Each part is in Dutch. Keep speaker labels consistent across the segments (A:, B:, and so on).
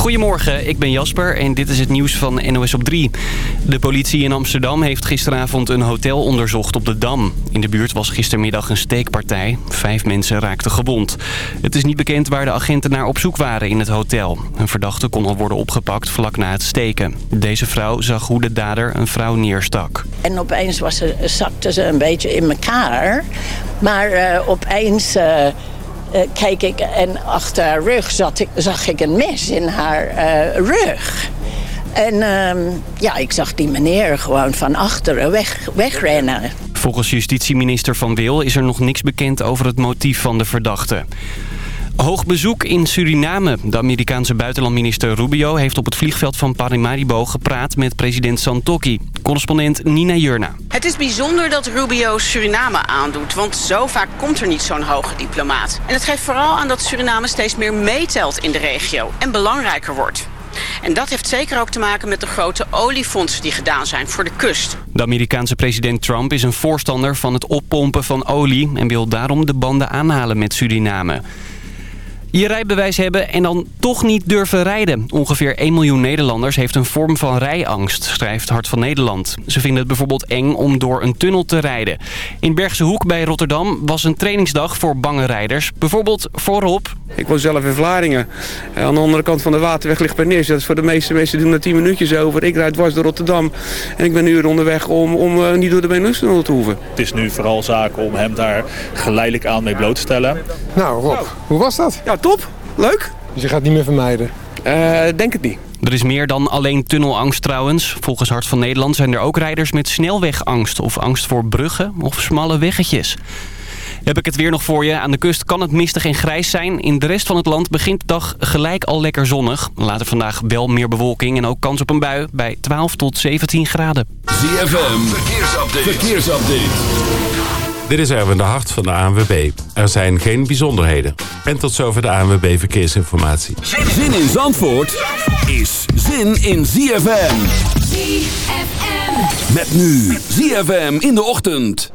A: Goedemorgen, ik ben Jasper en dit is het nieuws van NOS op 3. De politie in Amsterdam heeft gisteravond een hotel onderzocht op de Dam. In de buurt was gistermiddag een steekpartij. Vijf mensen raakten gewond. Het is niet bekend waar de agenten naar op zoek waren in het hotel. Een verdachte kon al worden opgepakt vlak na het steken. Deze vrouw zag hoe de dader een vrouw neerstak.
B: En opeens was ze, zakte ze een beetje in elkaar. Maar uh, opeens... Uh... Uh, keek ik en achter haar rug zat ik, zag ik een mes in haar uh, rug. En uh, ja, ik zag die meneer gewoon van achteren weg, wegrennen.
A: Volgens justitieminister Van Wil is er nog niks bekend over het motief van de verdachte. Hoog bezoek in Suriname. De Amerikaanse buitenlandminister Rubio heeft op het vliegveld van Paramaribo gepraat met president Santokki. Correspondent Nina Jurna.
C: Het is bijzonder dat Rubio Suriname aandoet, want zo vaak komt er niet zo'n hoge diplomaat. En het geeft vooral aan dat Suriname steeds meer meetelt in de regio en belangrijker wordt. En dat heeft zeker ook te maken met de grote oliefondsen die gedaan zijn voor de kust.
A: De Amerikaanse president Trump is een voorstander van het oppompen van olie... en wil daarom de banden aanhalen met Suriname je rijbewijs hebben en dan toch niet durven rijden. Ongeveer 1 miljoen Nederlanders heeft een vorm van rijangst, schrijft Hart van Nederland. Ze vinden het bijvoorbeeld eng om door een tunnel te rijden. In Bergse Hoek bij Rotterdam was een trainingsdag voor bange rijders. Bijvoorbeeld voorop.
D: Ik woon zelf in Vlaardingen. Aan de andere kant van de waterweg ligt Pernis. Dat is voor de meeste mensen doen er 10 minuutjes over. Ik rijd dwars door Rotterdam en ik ben nu onderweg om, om uh, niet door de Benelux-tunnel te hoeven.
E: Het is nu vooral zaak om hem daar geleidelijk aan mee bloot te stellen.
F: Nou Rob, hoe was dat?
D: Ja, top. Leuk.
F: Dus je gaat niet meer vermijden?
D: Uh, denk het niet.
A: Er is meer dan alleen tunnelangst trouwens. Volgens Hart van Nederland zijn er ook rijders met snelwegangst... of angst voor bruggen of smalle weggetjes. Heb ik het weer nog voor je. Aan de kust kan het mistig en grijs zijn. In de rest van het land begint de dag gelijk al lekker zonnig. Later vandaag wel meer bewolking en ook kans op een bui bij 12 tot 17 graden.
G: ZFM, verkeersupdate. verkeersupdate.
H: Dit is Erwin de Hart van de ANWB. Er zijn geen bijzonderheden. En tot zover de ANWB Verkeersinformatie.
G: Zin in Zandvoort is zin in ZFM.
I: ZFM.
G: Met nu ZFM in de ochtend.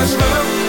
I: Look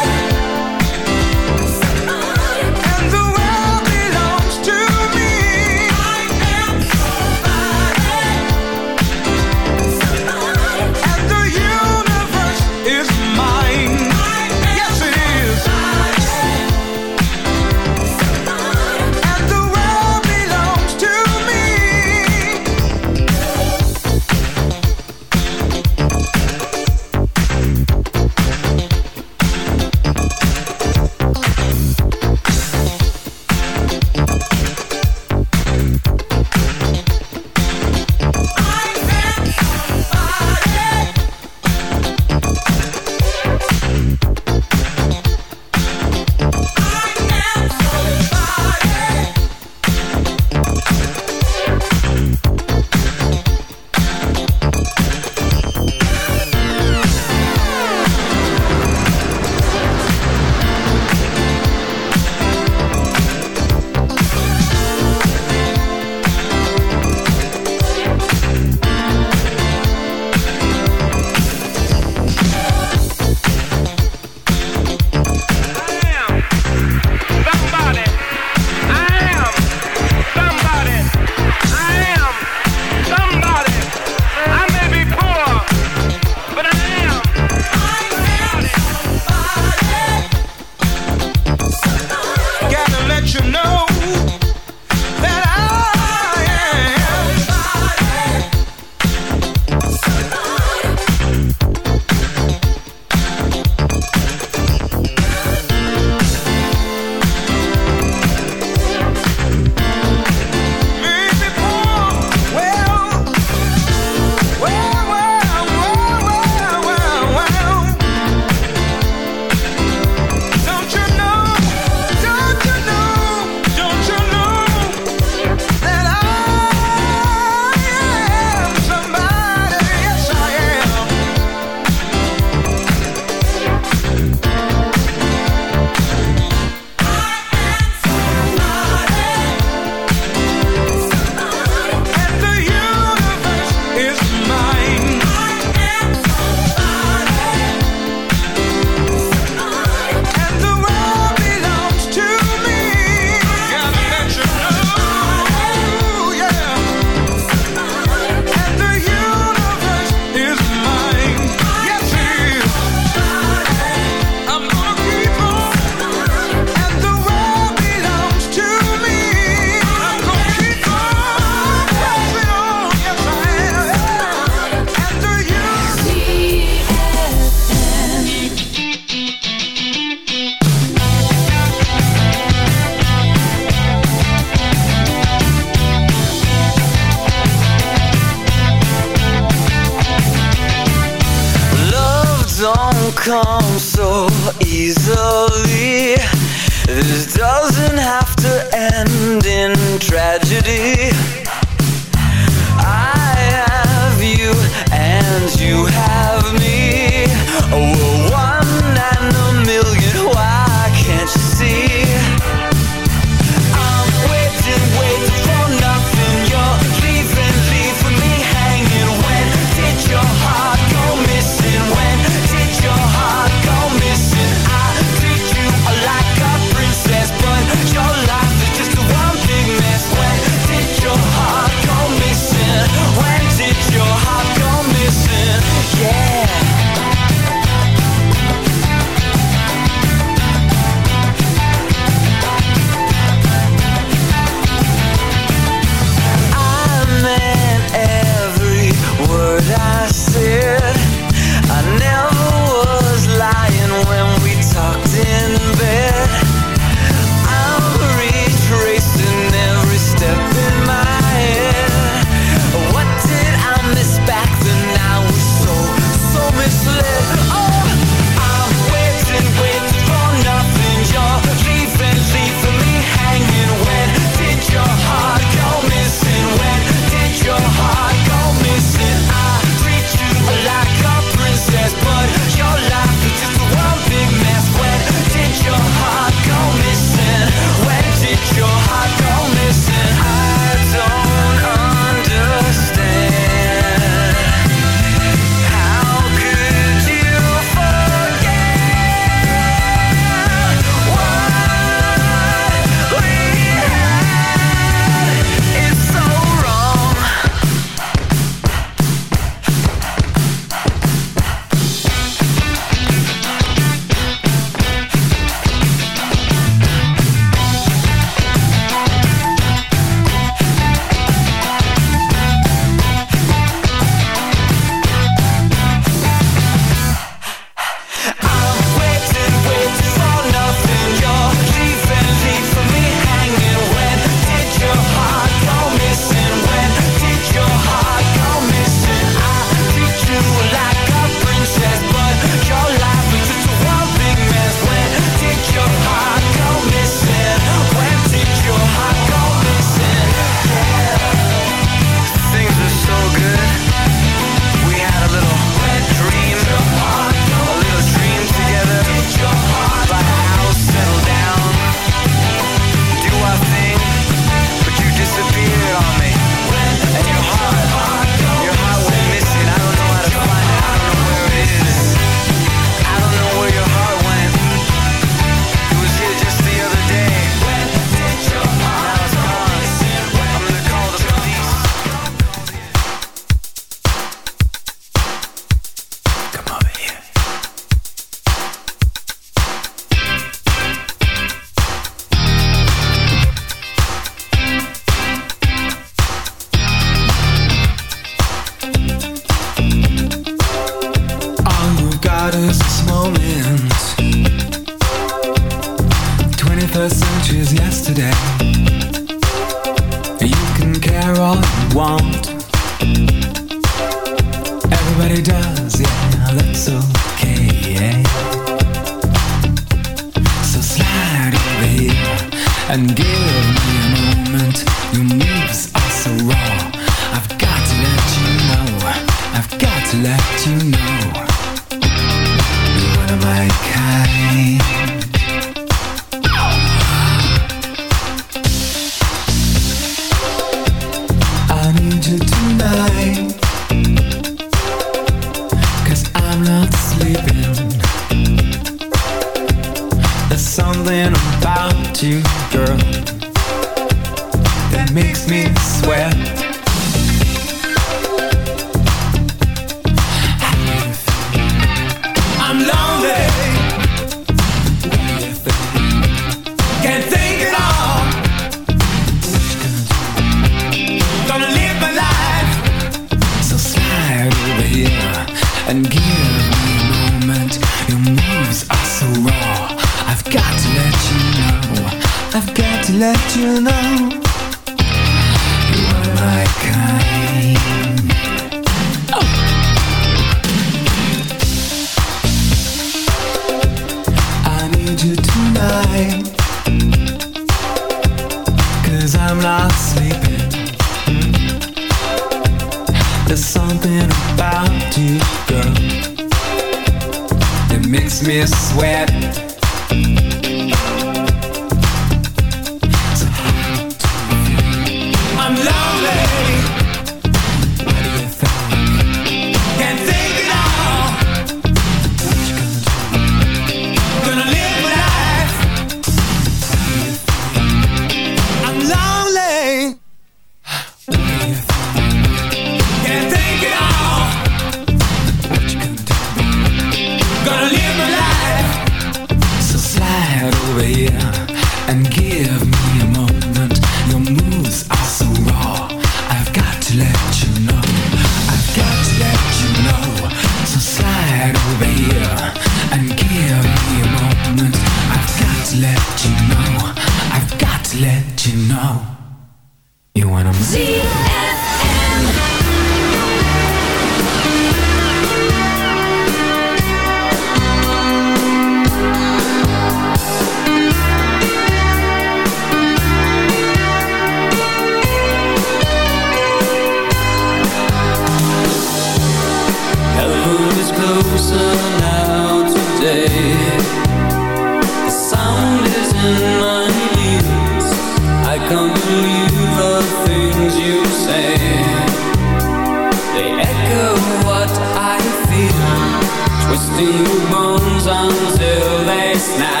J: now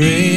K: pray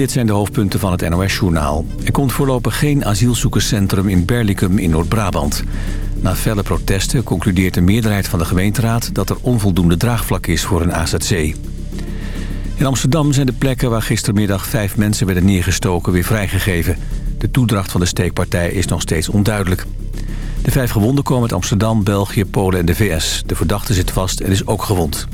K: dit zijn de hoofdpunten van het NOS-journaal. Er komt voorlopig geen asielzoekerscentrum in Berlicum in Noord-Brabant. Na felle protesten concludeert de meerderheid van de gemeenteraad... dat er onvoldoende draagvlak is voor een AZC. In Amsterdam zijn de plekken waar gistermiddag vijf mensen werden neergestoken weer vrijgegeven. De toedracht van de steekpartij is nog steeds onduidelijk. De vijf gewonden komen uit Amsterdam, België, Polen en de VS. De verdachte zit vast en is ook gewond.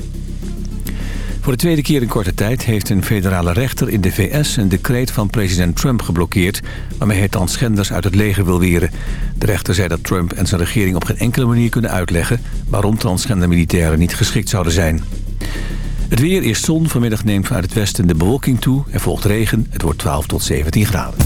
K: Voor de tweede keer in korte tijd heeft een federale rechter in de VS... een decreet van president Trump geblokkeerd... waarmee hij transgenders uit het leger wil weren. De rechter zei dat Trump en zijn regering op geen enkele manier kunnen uitleggen... waarom transgender militairen niet geschikt zouden zijn. Het weer is zon. Vanmiddag neemt vanuit het westen de bewolking toe. Er volgt regen. Het wordt 12 tot 17 graden.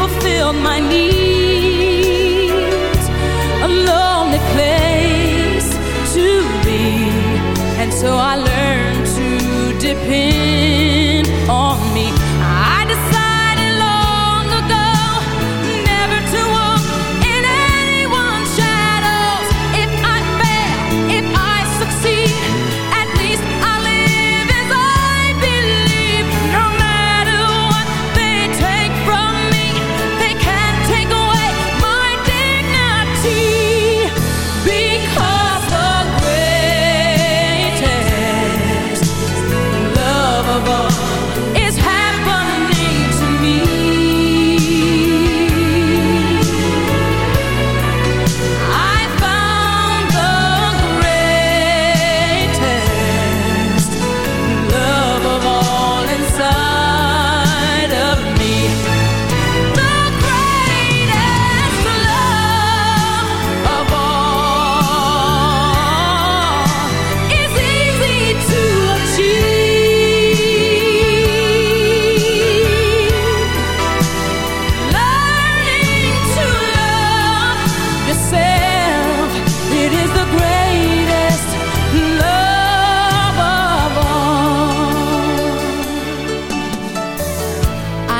L: fulfilled my needs. A lonely place to be. And so I learned to depend on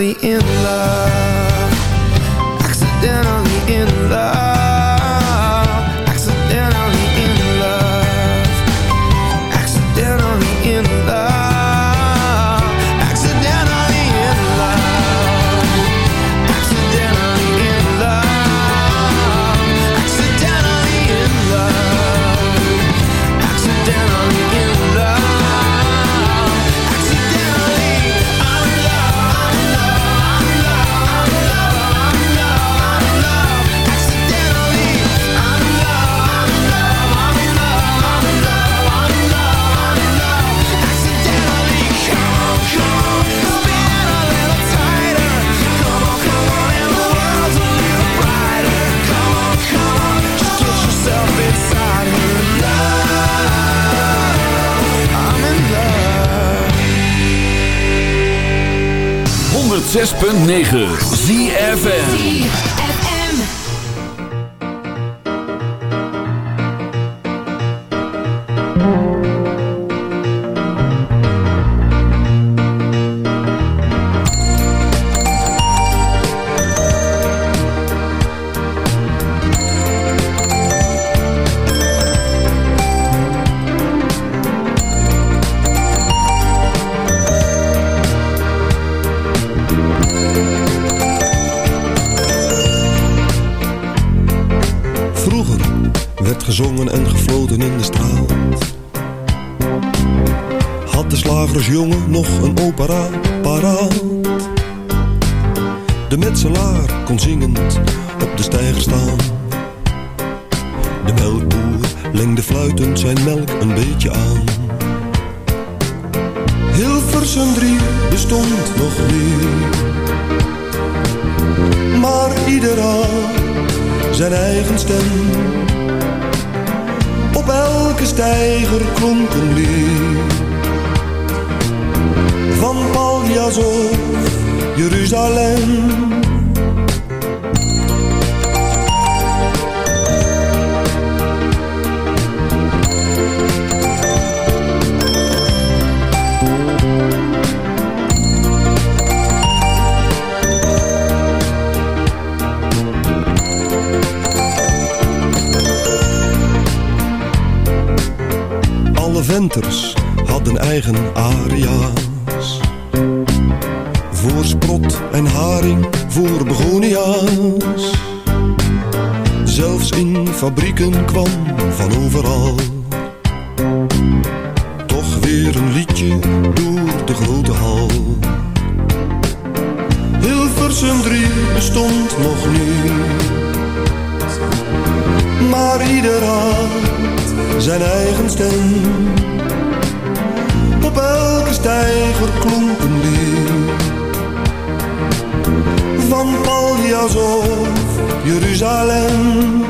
L: finally in
M: love.
G: 106.9
N: ZFN gezongen en zijn eigen stem. Op elke stijger klonken. Van Paljas of Jeruzalem.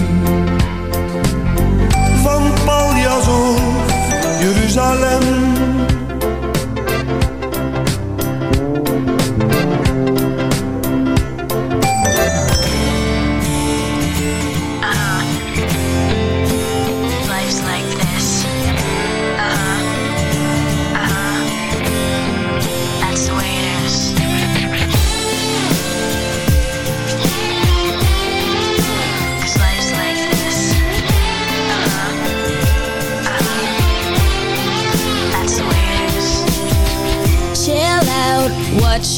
N: alsof Jeruzalem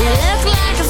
O: you look like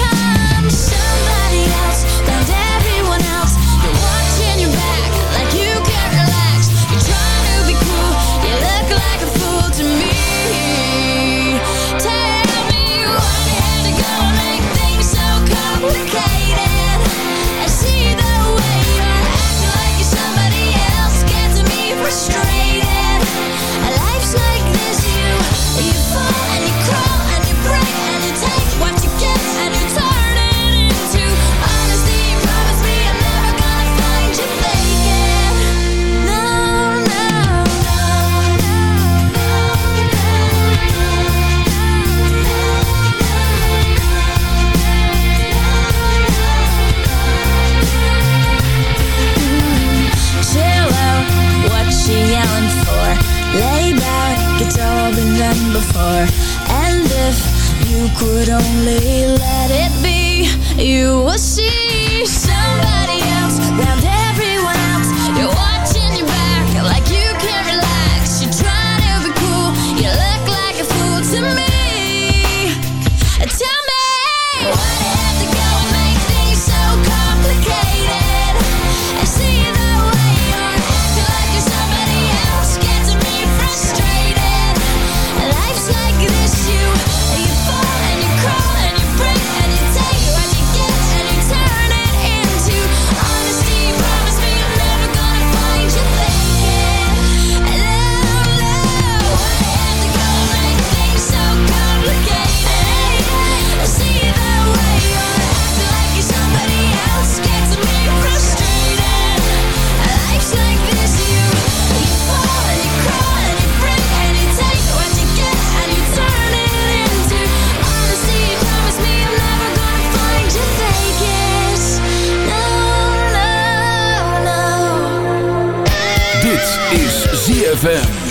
G: ZFM.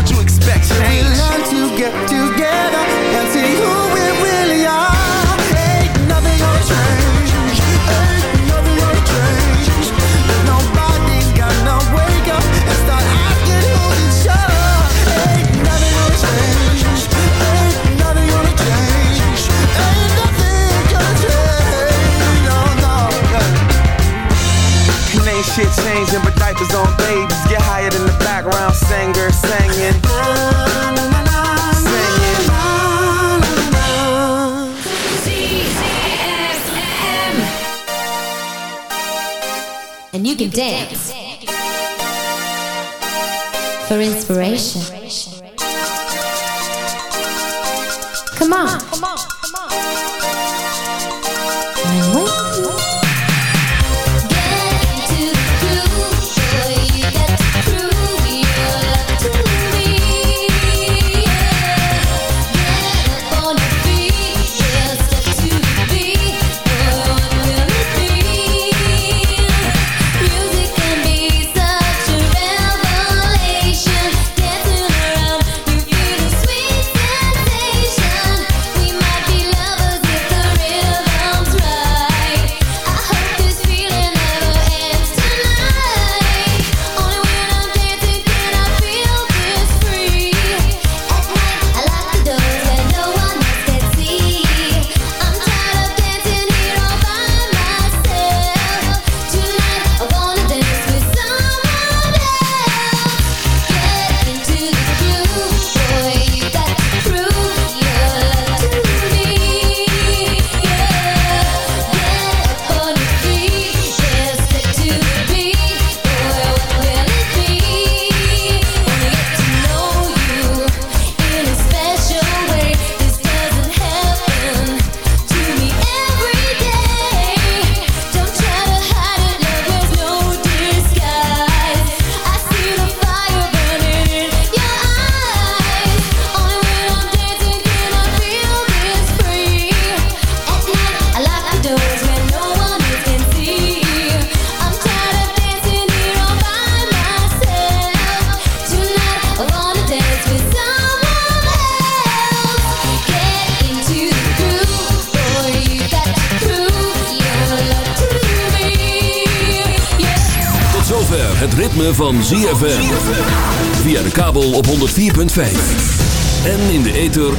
M: what you expect. Change.
P: We learn to get together and see who we
L: Kid changing, but diapers on babies. Get hired in the background, singer, singing.
O: And you can dance for inspiration.